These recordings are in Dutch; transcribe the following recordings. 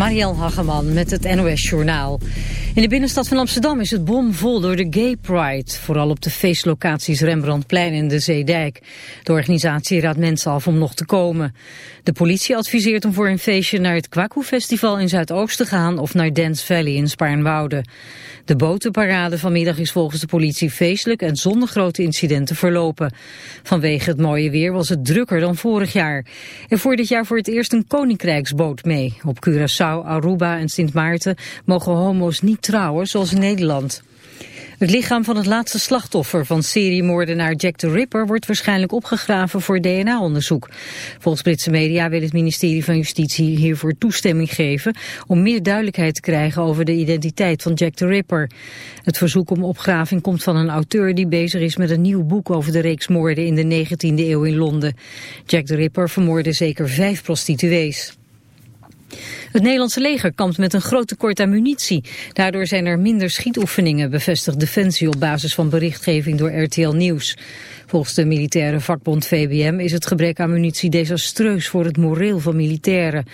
Marielle Hageman met het NOS Journaal. In de binnenstad van Amsterdam is het bomvol door de Gay Pride. Vooral op de feestlocaties Rembrandtplein en de Zeedijk. De organisatie raadt mensen af om nog te komen. De politie adviseert om voor een feestje naar het Kwaku Festival in Zuidoost te gaan... of naar Dance Valley in Spaarnwoude. De botenparade vanmiddag is volgens de politie feestelijk en zonder grote incidenten verlopen. Vanwege het mooie weer was het drukker dan vorig jaar. En voor dit jaar voor het eerst een koninkrijksboot mee. Op Curaçao, Aruba en Sint Maarten mogen homo's niet zoals in Nederland. Het lichaam van het laatste slachtoffer van seriemoordenaar Jack the Ripper wordt waarschijnlijk opgegraven voor DNA-onderzoek. Volgens Britse media wil het ministerie van Justitie hiervoor toestemming geven om meer duidelijkheid te krijgen over de identiteit van Jack the Ripper. Het verzoek om opgraving komt van een auteur die bezig is met een nieuw boek over de reeks moorden in de 19e eeuw in Londen. Jack the Ripper vermoorde zeker vijf prostituees. Het Nederlandse leger kampt met een groot tekort aan munitie. Daardoor zijn er minder schietoefeningen, bevestigt Defensie op basis van berichtgeving door RTL Nieuws. Volgens de militaire vakbond VBM is het gebrek aan munitie desastreus voor het moreel van militairen.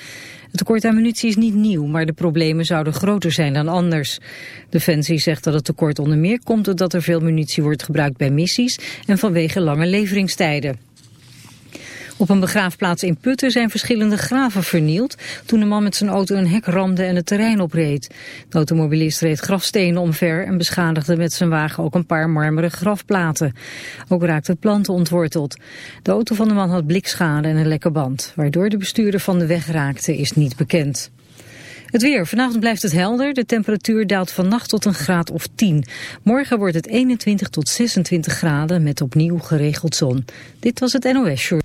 Het tekort aan munitie is niet nieuw, maar de problemen zouden groter zijn dan anders. Defensie zegt dat het tekort onder meer komt doordat er veel munitie wordt gebruikt bij missies en vanwege lange leveringstijden. Op een begraafplaats in Putten zijn verschillende graven vernield... toen een man met zijn auto een hek ramde en het terrein opreed. De automobilist reed grafstenen omver en beschadigde met zijn wagen ook een paar marmeren grafplaten. Ook raakten planten ontworteld. De auto van de man had blikschade en een lekke band. Waardoor de bestuurder van de weg raakte is niet bekend. Het weer. Vanavond blijft het helder. De temperatuur daalt vannacht tot een graad of 10. Morgen wordt het 21 tot 26 graden met opnieuw geregeld zon. Dit was het NOS Short.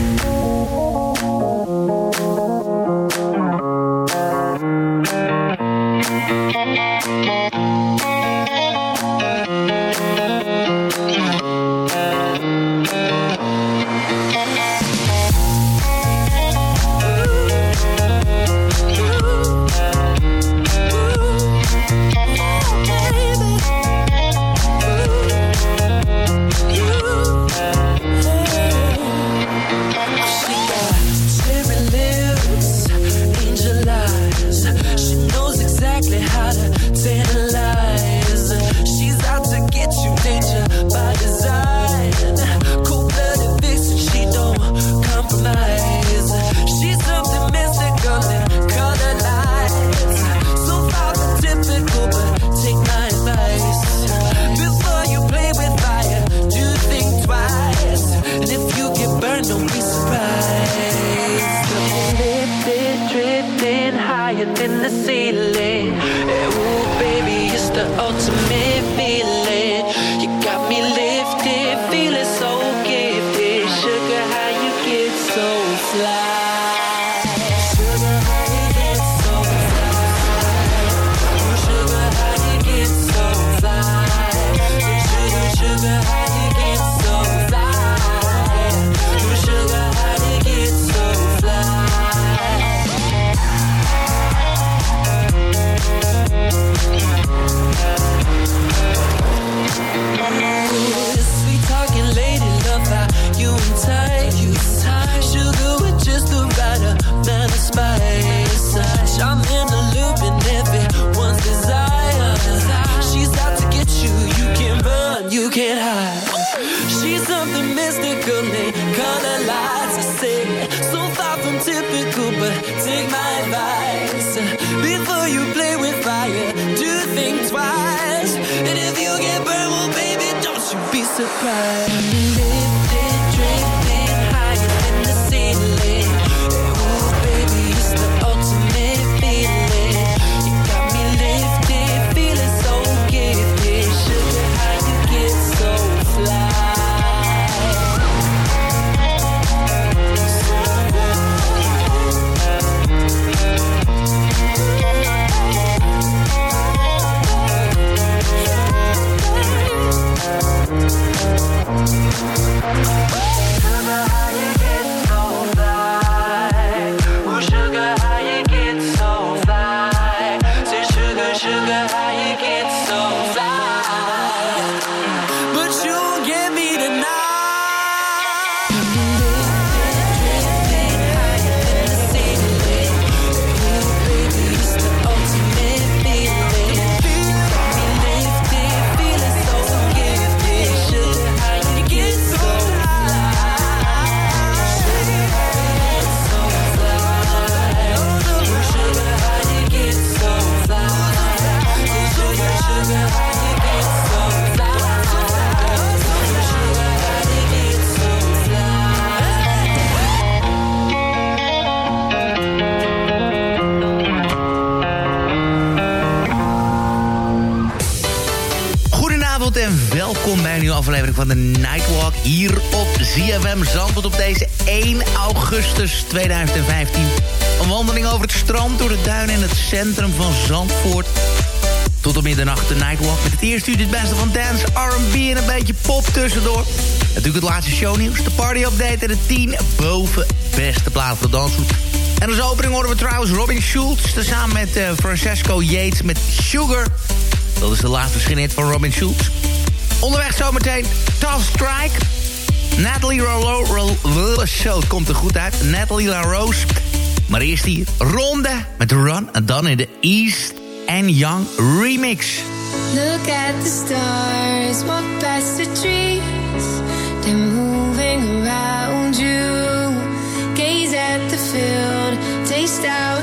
Nightwalk met het beste van dance, R&B en een beetje pop tussendoor. Natuurlijk het laatste shownieuws, de party update en de 10 boven beste plaats voor dansvoet. En als opening horen we trouwens Robin Schultz... samen met uh, Francesco Yates met Sugar. Dat is de laatste verschijning van Robin Schultz. Onderweg zometeen Tough Strike. Natalie LaRose. Zo, het komt er goed uit. Natalie LaRose. Maar eerst hier Ronde met The Run. En dan in de East and Young remix. Look at the stars, walk past the trees. They're moving around you. Gaze at the field, taste how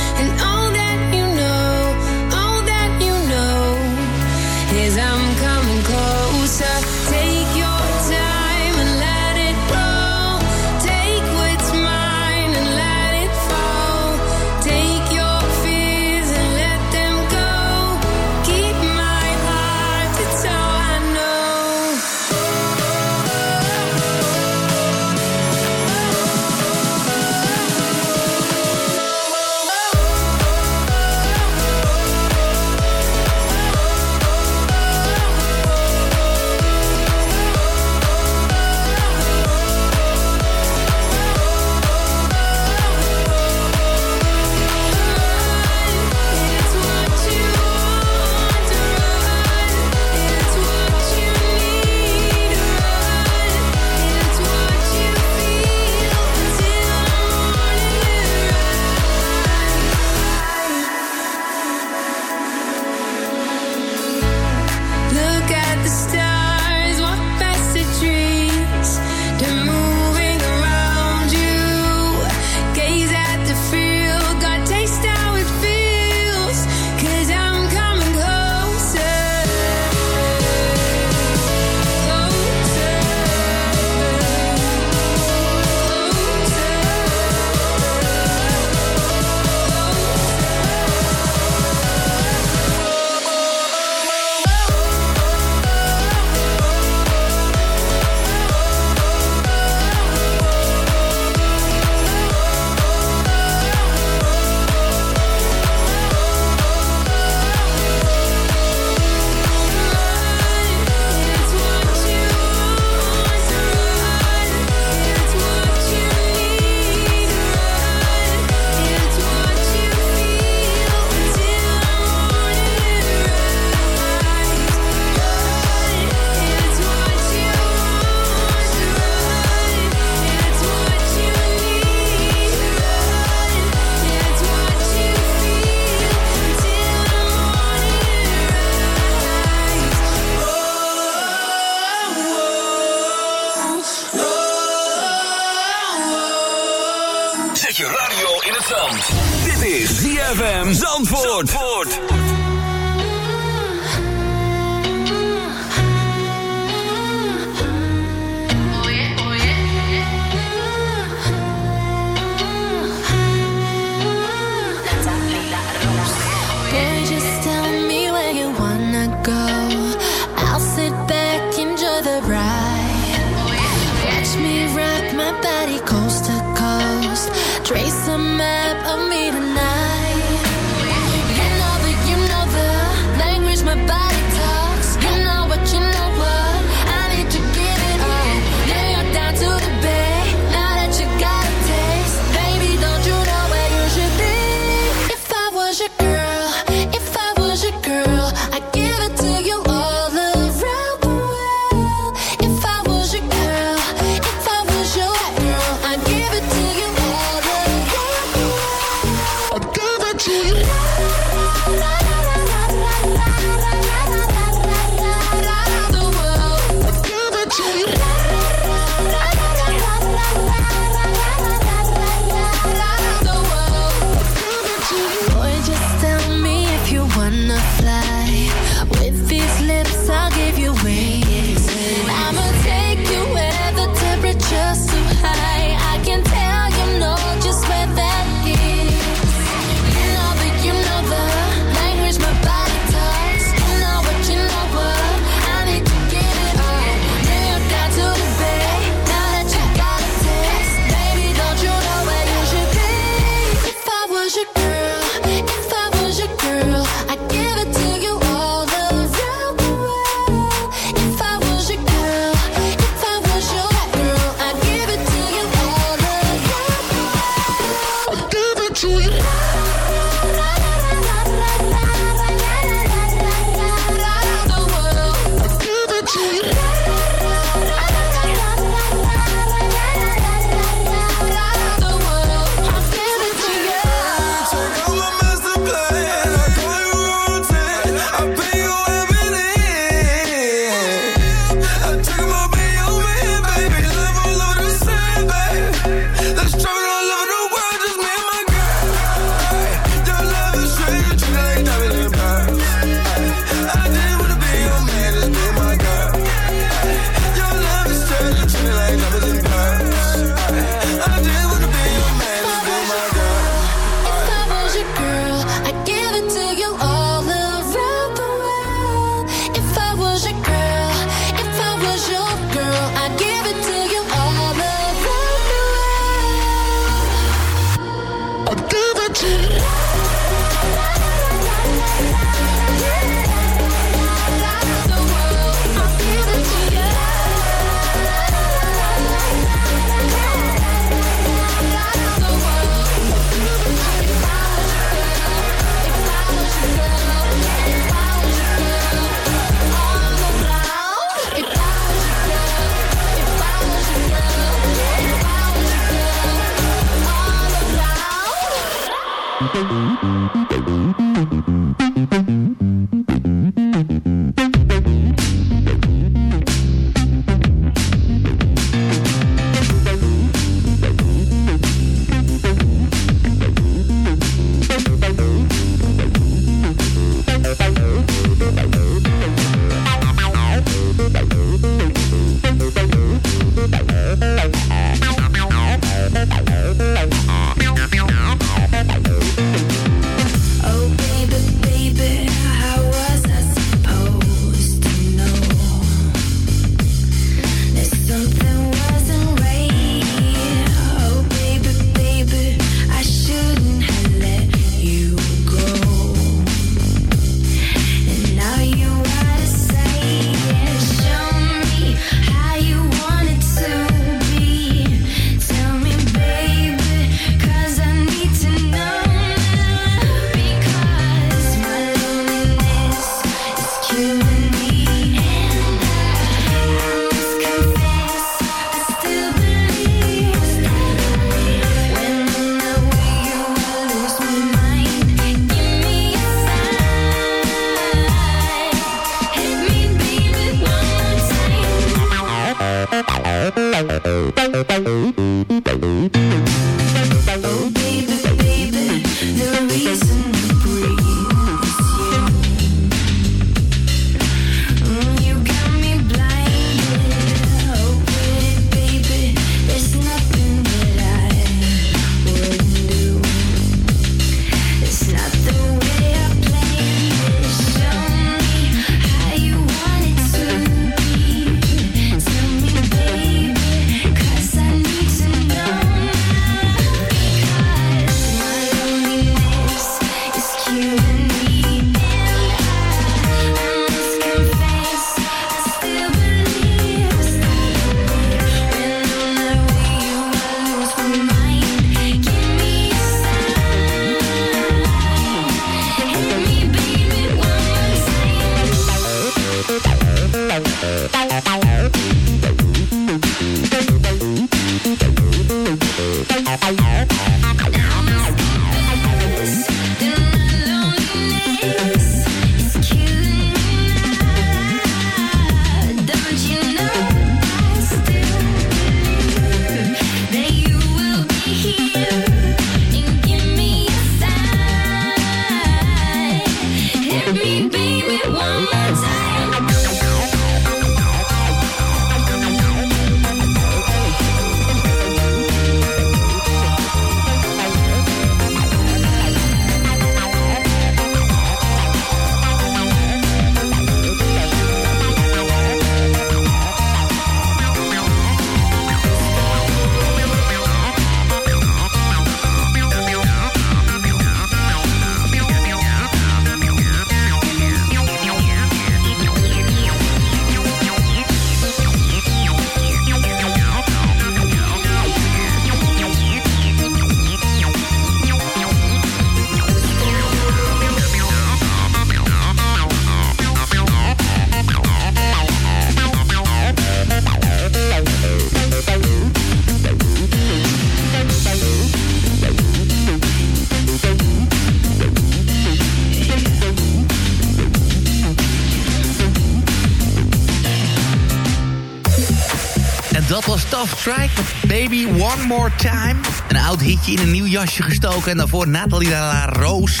One More Time. Een oud hitje in een nieuw jasje gestoken. En daarvoor Nathalie La Rose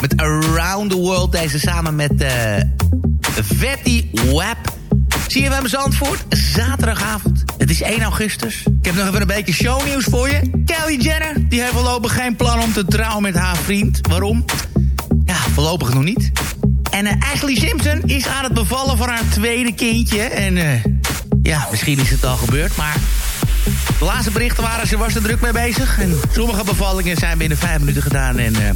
met Around the World. Deze samen met uh, Vetty Wap. Zie je mijn Zandvoort? Zaterdagavond. Het is 1 augustus. Ik heb nog even een beetje shownieuws voor je. Kelly Jenner, die heeft voorlopig geen plan om te trouwen met haar vriend. Waarom? Ja, voorlopig nog niet. En uh, Ashley Simpson is aan het bevallen van haar tweede kindje. En uh, ja, misschien is het al gebeurd, maar de laatste berichten waren, ze was er druk mee bezig. En sommige bevallingen zijn binnen vijf minuten gedaan. En uh,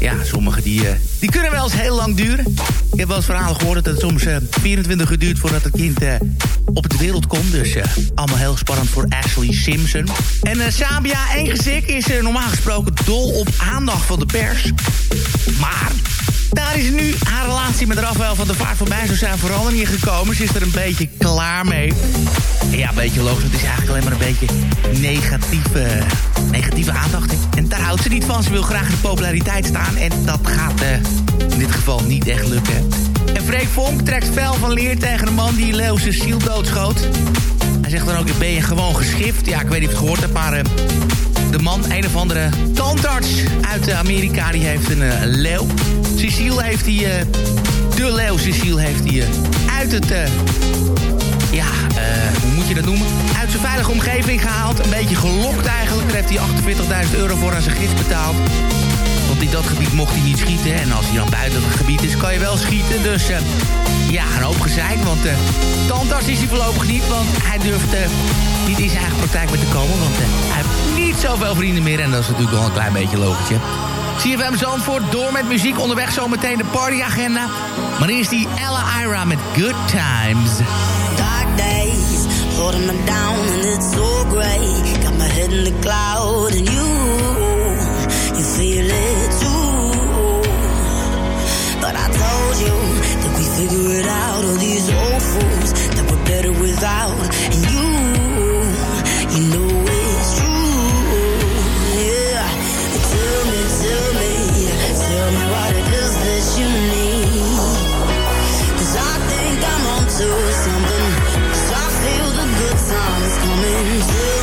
ja, sommige die, uh, die kunnen wel eens heel lang duren. Ik heb wel eens verhalen gehoord dat het soms uh, 24 uur duurt voordat het kind op de wereld komt. Dus allemaal heel spannend voor Ashley Simpson. En Sabia Engezik is normaal gesproken dol op aandacht van de pers. Maar daar is nu haar relatie met Rafael van der Vaart voorbij zou zijn verandering gekomen. Ze is er een beetje klaar mee. ja, een beetje logisch. Het is eigenlijk alleen maar een beetje negatieve, negatieve aandacht. En daar houdt ze niet van. Ze wil graag in de populariteit staan. En dat gaat uh, in dit geval niet echt lukken. En Freek Vonk trekt fel van leer tegen een man die Leo Cecile doodschoot. Hij zegt dan ook, ben je gewoon geschift? Ja, ik weet niet of je het gehoord hebt, maar... Uh, de man, een of andere tandarts uit Amerika, die heeft een uh, leeuw. Cecile heeft die, uh, de leeuw Cecile heeft die uh, uit het, ja, hoe moet je dat noemen? Uit zijn veilige omgeving gehaald. Een beetje gelokt eigenlijk. Daar heeft hij 48.000 euro voor aan zijn gids betaald. Want in dat gebied mocht hij niet schieten. En als hij dan buiten het gebied is, kan je wel schieten. Dus ja, een hoop gezeik. Want uh, is hij voorlopig niet. Want hij durft niet in zijn eigen praktijk mee te komen. Want hij heeft niet zoveel vrienden meer. En dat is natuurlijk wel een klein beetje logisch. CFM Zandvoort, door met muziek. Onderweg zometeen de partyagenda. Maar eerst die Ella Ira met Good Times. Dark days, holding me down and it's so great. Got my head in the cloud and you feel it too. But I told you that we figure it out. All these old fools that we're better without. And you, you know it's true. Yeah. Tell me, tell me, tell me what it is that you need. Cause I think I'm onto something. Cause I feel the good times coming. Too.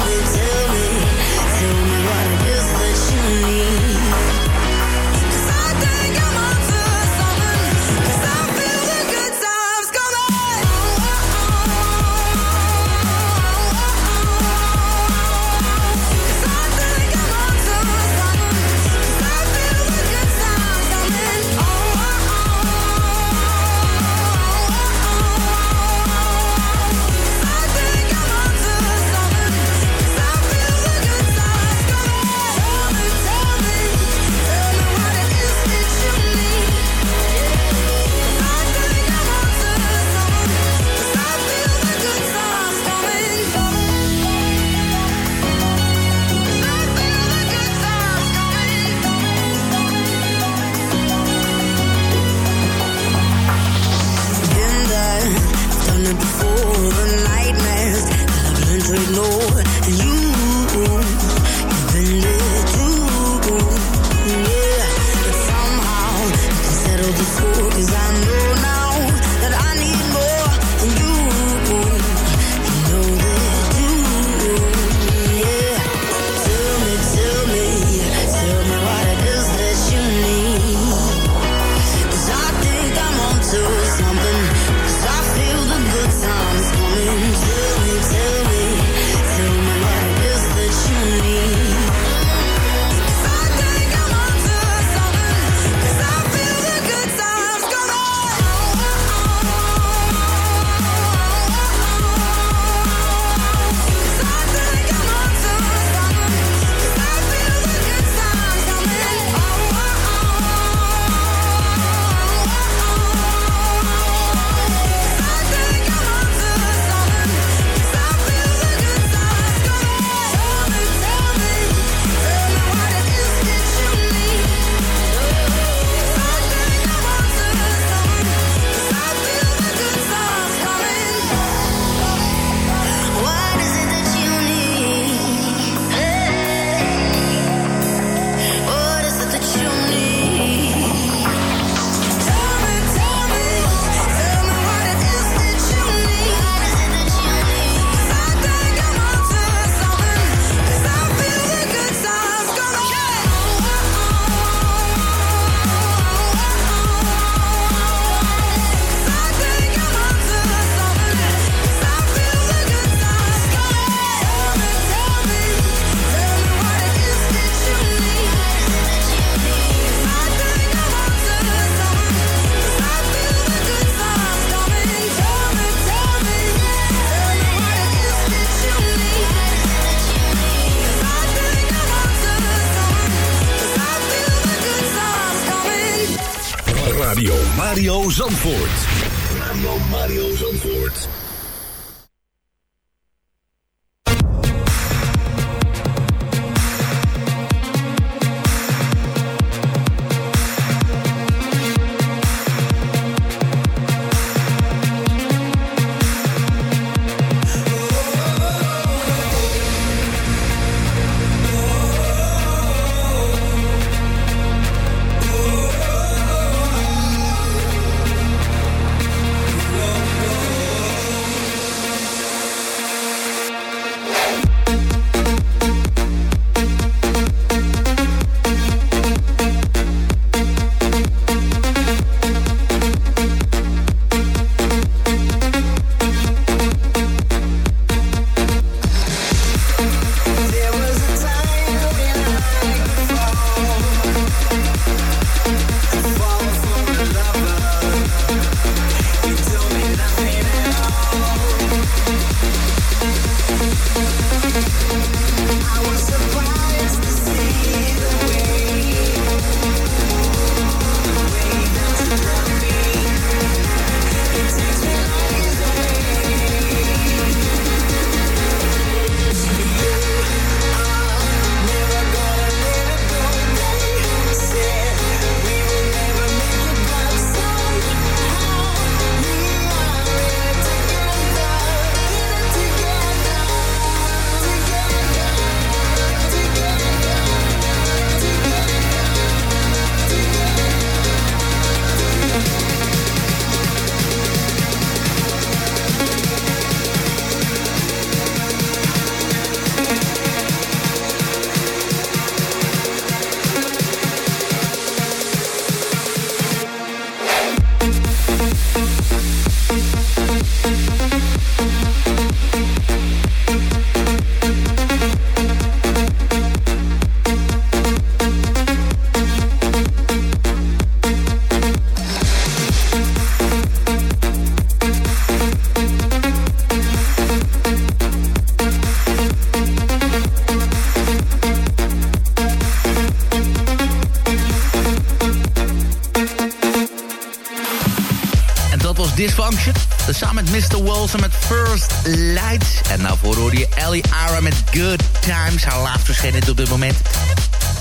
Verschenen op dit moment.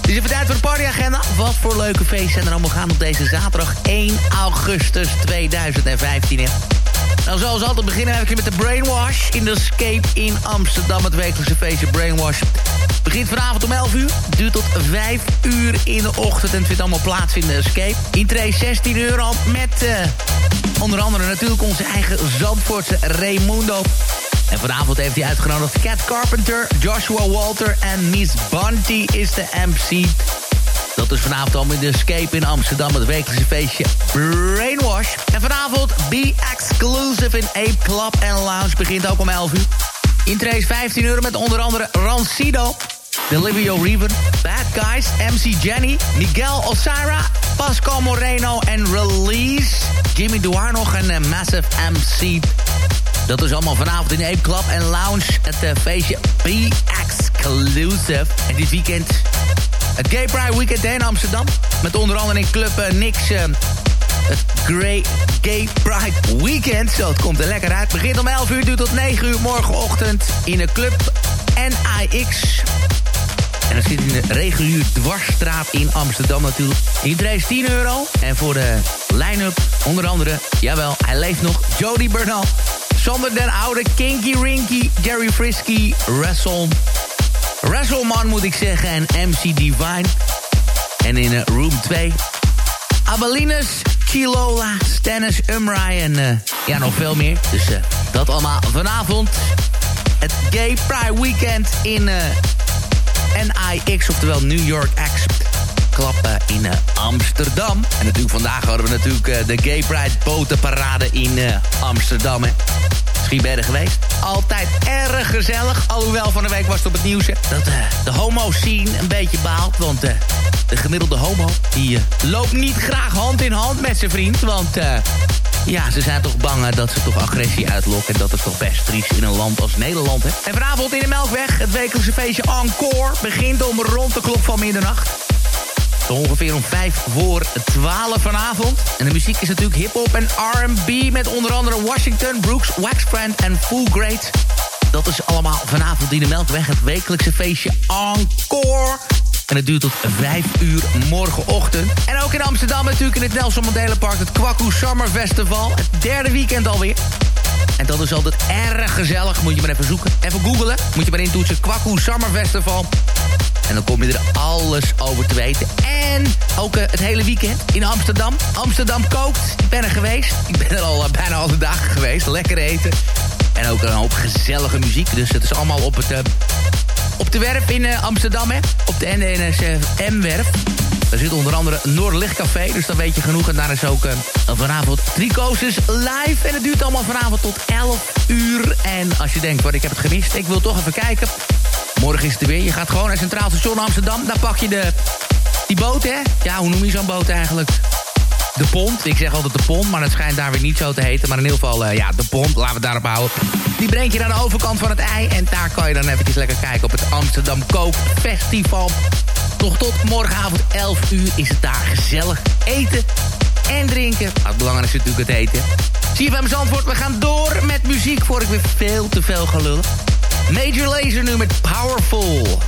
Is even tijd voor de partyagenda. Wat voor leuke feesten zijn er allemaal gaan op deze zaterdag 1 augustus 2015. Nou, zoals altijd beginnen we met de Brainwash in de Escape in Amsterdam. Het wekelijkse feestje Brainwash. Begint vanavond om 11 uur, duurt tot 5 uur in de ochtend... en vindt allemaal plaats in de Escape. Intree 16 euro met... Uh, Onder andere natuurlijk onze eigen Zandvoortse Raimundo. En vanavond heeft hij uitgenodigd Cat Carpenter, Joshua Walter en Miss Bunty is de MC. Dat is vanavond al in de Escape in Amsterdam, het wekelijkse feestje Brainwash. En vanavond Be Exclusive in Ape Club en Lounge begint ook om 11 uur. Intrace 15 euro met onder andere Rancido, Olivia Reven, Bad Guys, MC Jenny, Miguel Osira, Pascal Moreno en Release. Jimmy Duar nog een uh, Massive MC. Dat is allemaal vanavond in de Ape Club en Lounge. Het uh, feestje Be Exclusive. En dit weekend het Gay Pride Weekend in Amsterdam. Met onder andere in Club uh, Nix... het Grey Gay Pride Weekend. Zo, het komt er lekker uit. Begint om 11 uur, duurt tot 9 uur morgenochtend in de Club NIX. En dat zit in de regulier dwarsstraat in Amsterdam natuurlijk. Iedereen is 10 euro. En voor de line-up onder andere, jawel, hij leeft nog, Jody Bernal. Sander den Oude, Kinky Rinky, Jerry Frisky, Wrestle... Wrestleman moet ik zeggen en MC Divine. En in uh, Room 2, Abelinus, Chilola, Stennis, Umrai en uh, ja, nog veel meer. Dus uh, dat allemaal vanavond. Het Gay Pride Weekend in NIX, oftewel New York X klappen in Amsterdam. En natuurlijk vandaag hadden we natuurlijk de Gay Pride botenparade in Amsterdam. Hè. Er geweest. Altijd erg gezellig. Alhoewel van de week was het op het nieuws dat de homo-scene een beetje baalt. Want de gemiddelde homo die loopt niet graag hand in hand met zijn vriend. Want ja, ze zijn toch bang dat ze toch agressie uitlokken. En dat is toch best triest in een land als Nederland, hè. En vanavond in de Melkweg, het wekelijkse feestje Encore... begint om rond de klok van middernacht. Zo ongeveer om 5 voor 12 vanavond. En de muziek is natuurlijk hip-hop en RB. Met onder andere Washington, Brooks, Waxbrand en Full Great. Dat is allemaal vanavond in de Melkweg. Het wekelijkse feestje Encore. En het duurt tot 5 uur morgenochtend. En ook in Amsterdam natuurlijk in het Nelson Mandela Park... het Kwaku Summer Festival. Het derde weekend alweer. En dat is altijd erg gezellig. Moet je maar even zoeken. Even googlen. Moet je maar intoetsen. Kwaku Summer Festival. En dan kom je er alles over te weten. En ook uh, het hele weekend in Amsterdam. Amsterdam kookt. Ik ben er geweest. Ik ben er al uh, bijna alle dagen geweest. Lekker eten. En ook een hoop gezellige muziek. Dus het is allemaal op, het, uh, op de werf in Amsterdam. Hè? Op de NNSM-werf. Daar zit onder andere Noordlichtcafé, dus dan weet je genoeg. En daar is ook uh, vanavond Tricosis live. En het duurt allemaal vanavond tot 11 uur. En als je denkt, wat ik heb het gemist, ik wil toch even kijken. Morgen is het er weer. Je gaat gewoon naar Centraal Station Amsterdam. Daar pak je de, die boot, hè? Ja, hoe noem je zo'n boot eigenlijk? De pont. Ik zeg altijd de pont, maar dat schijnt daar weer niet zo te heten. Maar in ieder geval, uh, ja, de pont. Laten we het daarop houden. Die brengt je naar de overkant van het ei. En daar kan je dan eventjes lekker kijken op het Amsterdam Koop Festival. Nog tot morgenavond 11 uur is het daar gezellig eten en drinken. Het belangrijkste is natuurlijk het eten. CFM Zandvoort, we gaan door met muziek... voor ik weer veel te veel ga lullen. Major Laser nu met Powerful.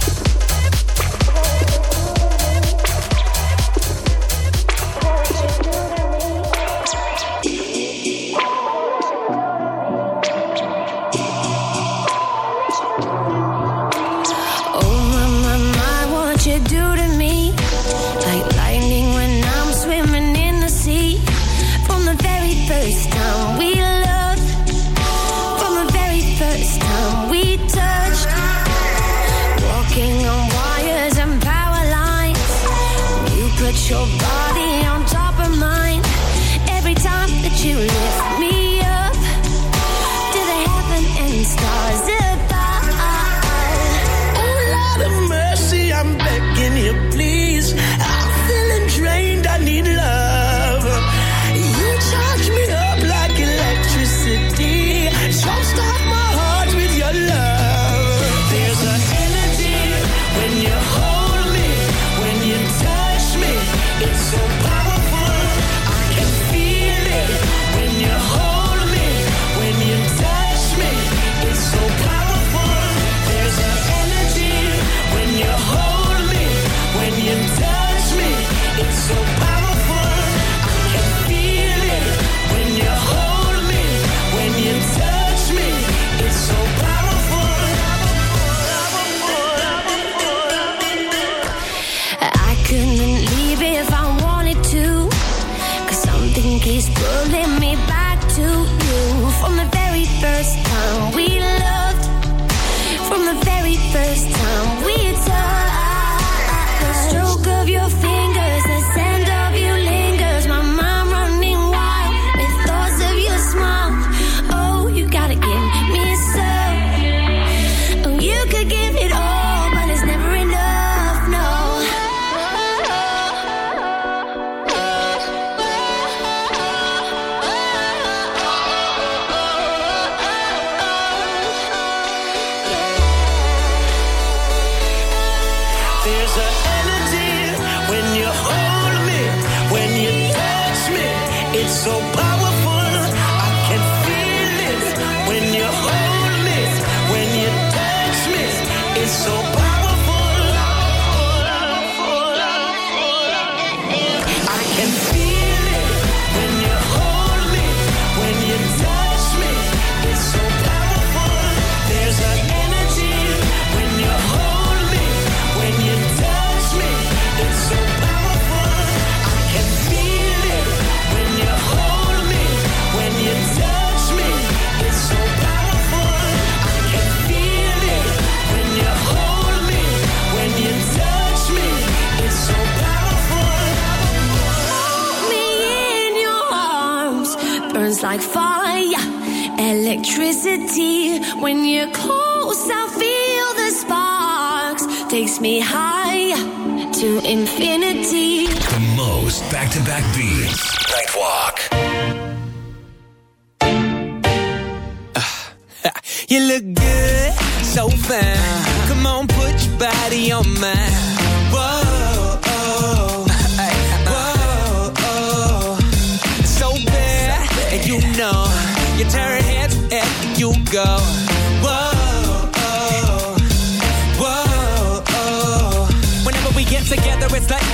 Together, it's like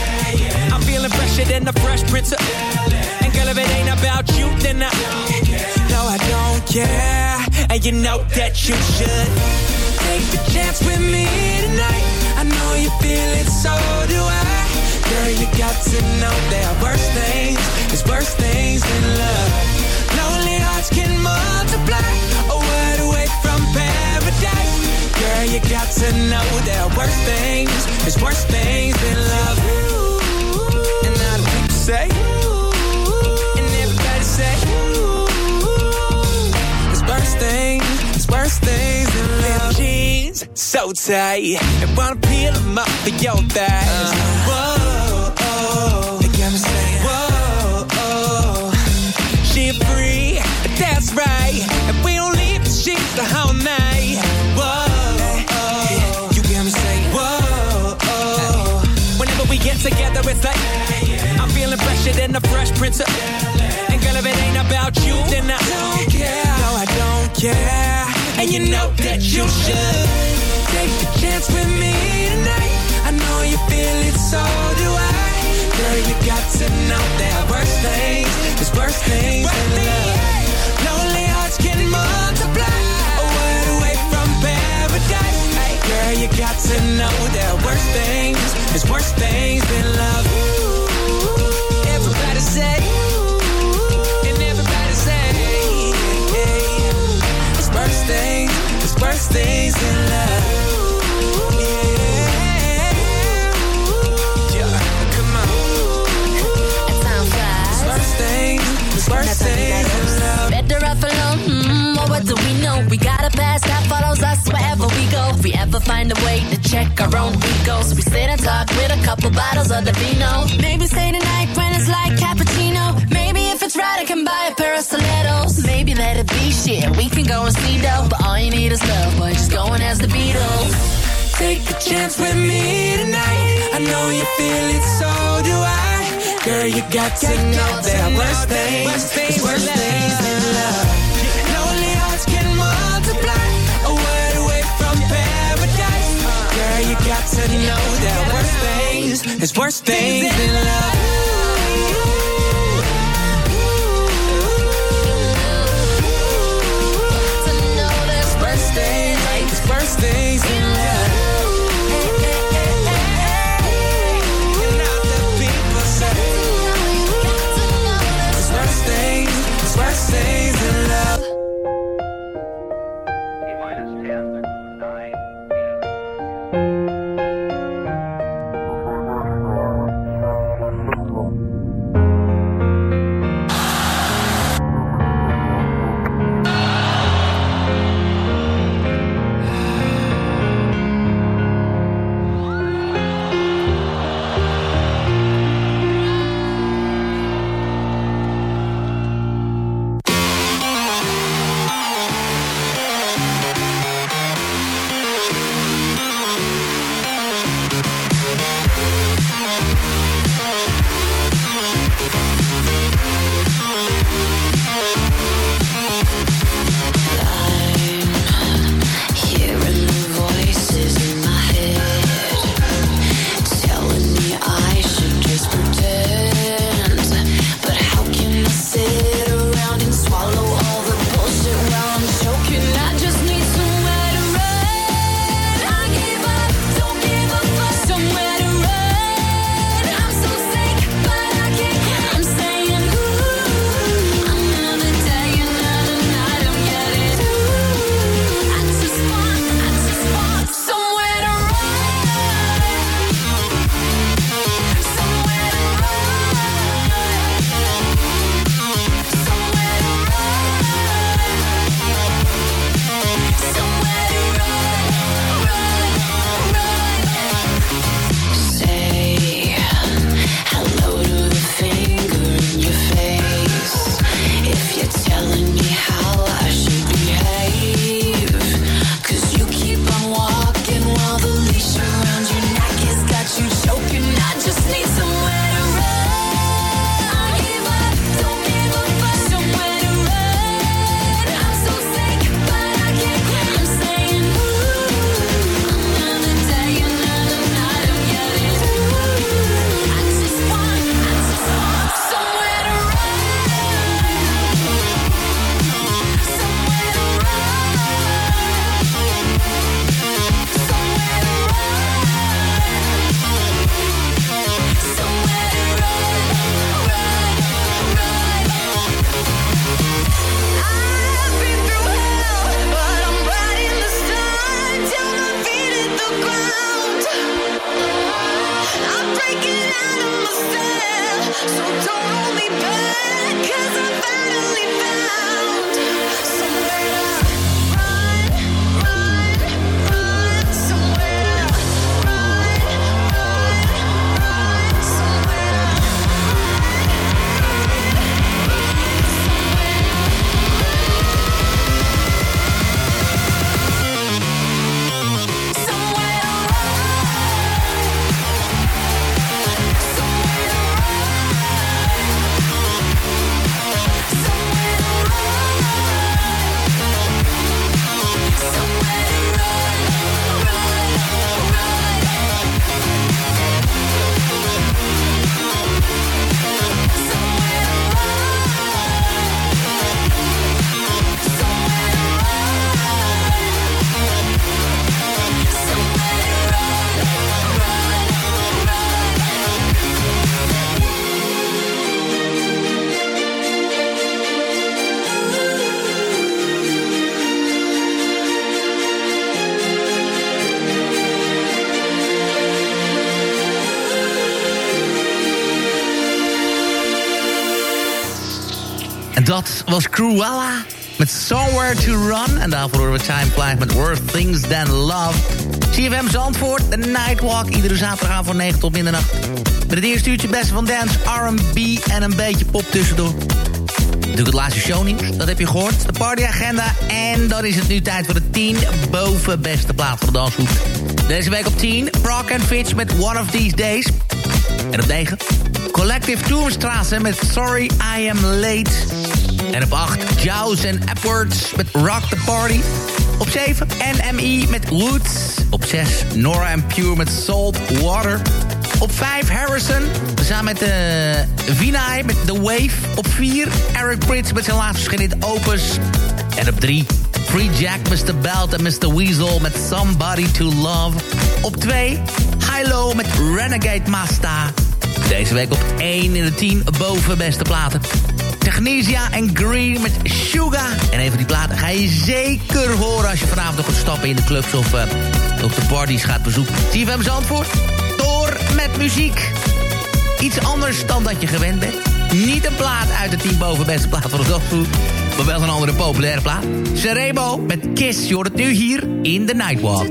I'm feeling fresher than the Fresh Prince. Of, and girl, if it ain't about you, then I no, I don't care. And you know that you should take the chance with me tonight. I know you feel it, so do I. Girl, you got to know there are worse things. There's worse things than love. Lonely hearts can multiply. A Girl, you got to know there are worse things. There's worse things than love. And now the people say, and everybody say, there's worse things. There's worse things than love. Jeans so tight, and wanna peel them up for your thighs. Whoa, oh, they got me saying, whoa, oh, she free, that's right, and we don't leave the sheets the whole together, it's like I'm feeling fresher than the Fresh Prince. Of, and girl, if it ain't about you, then I don't care. No, I don't care. And you know that you should take the chance with me tonight. I know you feel it, so do I. Girl, you got to know there are worse things. There's worse things than love. Lonely hearts can multiply. you got to know that worst things is worse things than love. Ooh, everybody say, ooh, and everybody say, hey, hey, it's worse things, it's worst things than love. Worst things in love. Better off alone. Mm, what do we know? We got a past. that. follow if we ever find a way to check our own egos, we sit and talk with a couple bottles of the vino. Maybe stay the night when it's like cappuccino. Maybe if it's right, I can buy a pair of stilettos. Maybe let it be shit, we can go and see though. But all you need is love, boy, just go and ask the Beatles. Take a chance with me tonight. I know you feel it, so do I. Girl, you got to know there are worse things. There's worse things than love. You got to know there are worse things. There's worse things than love. Was Cruella met Somewhere to Run. En daarvoor horen we Time met Worth Things Than Love. CFM Zandvoort, de Nightwalk. Iedere zaterdag van 9 tot middernacht. Met het eerste uurtje beste van dance, R&B en een beetje pop tussendoor. Natuurlijk het laatste shownieuws, dat heb je gehoord. De partyagenda. En dan is het nu tijd voor de 10 boven beste plaat van de danshoek. Deze week op 10, Brock and Fitch met One of These Days. En op 9, Collective Tourstrasse met Sorry I Am Late. En op 8, Jaws en Edwards met Rock the Party. Op 7, NME met Woods. Op 6, Nora and Pure met Salt Water. Op 5, Harrison. Samen met uh, Vinay met The Wave. Op 4, Eric Prydz met zijn laatste verschillende opus. En op 3, Free Jack, Mr. Belt en Mr. Weasel met Somebody to Love. Op 2, Hilo met Renegade Masta. Deze week op 1 in de 10 boven beste platen. Technesia en Green met Sugar. En een van die platen ga je zeker horen als je vanavond nog gaat stappen in de clubs of uh, op de parties gaat bezoeken. CFM Zandvoort, door met muziek. Iets anders dan dat je gewend bent. Niet een plaat uit de 10 boven beste plaat van de dagvoer. Maar wel een andere populaire plaat. Cerebo met Kiss. Je hoort nu hier in de Nightwalk.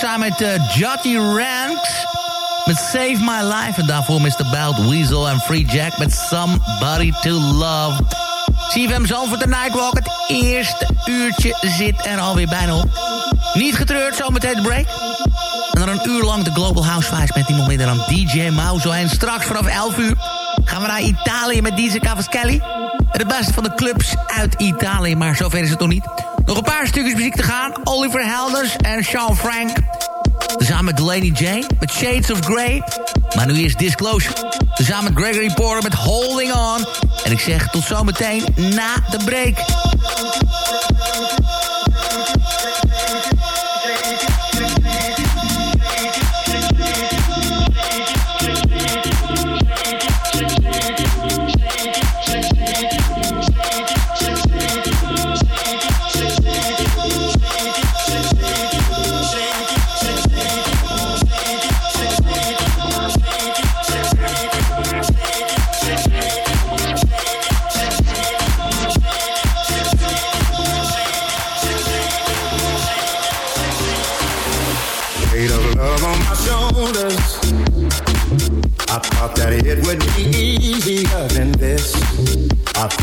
Samen met uh, Jotty Ranks. Met Save My Life. En daarvoor Mr. Belt, Weasel en Free Jack met Somebody to Love. CFM Zalvoort de Nightwalk. Het eerste uurtje zit er alweer bijna op. Niet getreurd, zometeen de break. En dan een uur lang de Global Housewives met niemand minder dan DJ Mauzo. En straks vanaf 11 uur gaan we naar Italië met DJ Cavaschelli. Het beste van de clubs uit Italië, maar zover is het nog niet. Nog een paar stukjes muziek te gaan. Oliver Helders en Sean Frank. Samen met Delaney Jane met Shades of Grey. Maar nu is Disclosure. Samen met Gregory Porter met Holding On. En ik zeg tot zometeen na de break.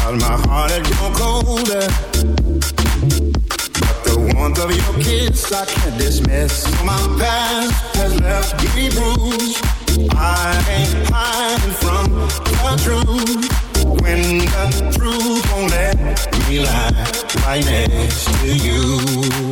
Thought my heart had grown colder. But the warmth of your kiss I can't dismiss. My past has left me bruised. I ain't hiding from the truth. When the truth won't let me lie right next to you.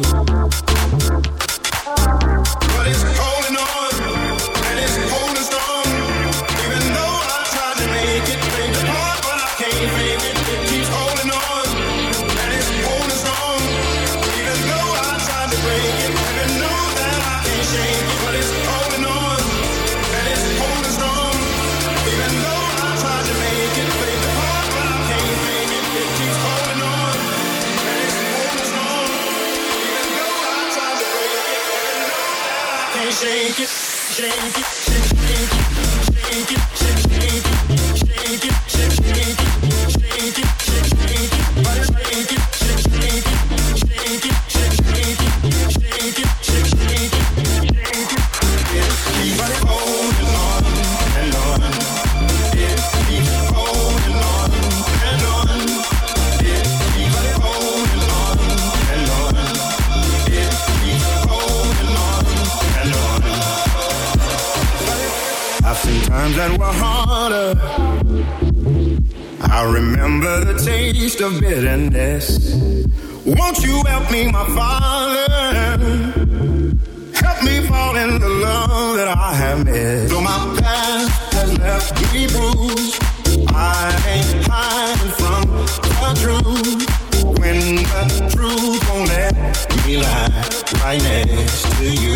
taste of bitterness. Won't you help me, my father? Help me fall in the love that I have missed. Though my past has left me bruised, I ain't hiding from the truth. When the truth won't let me lie right next to you.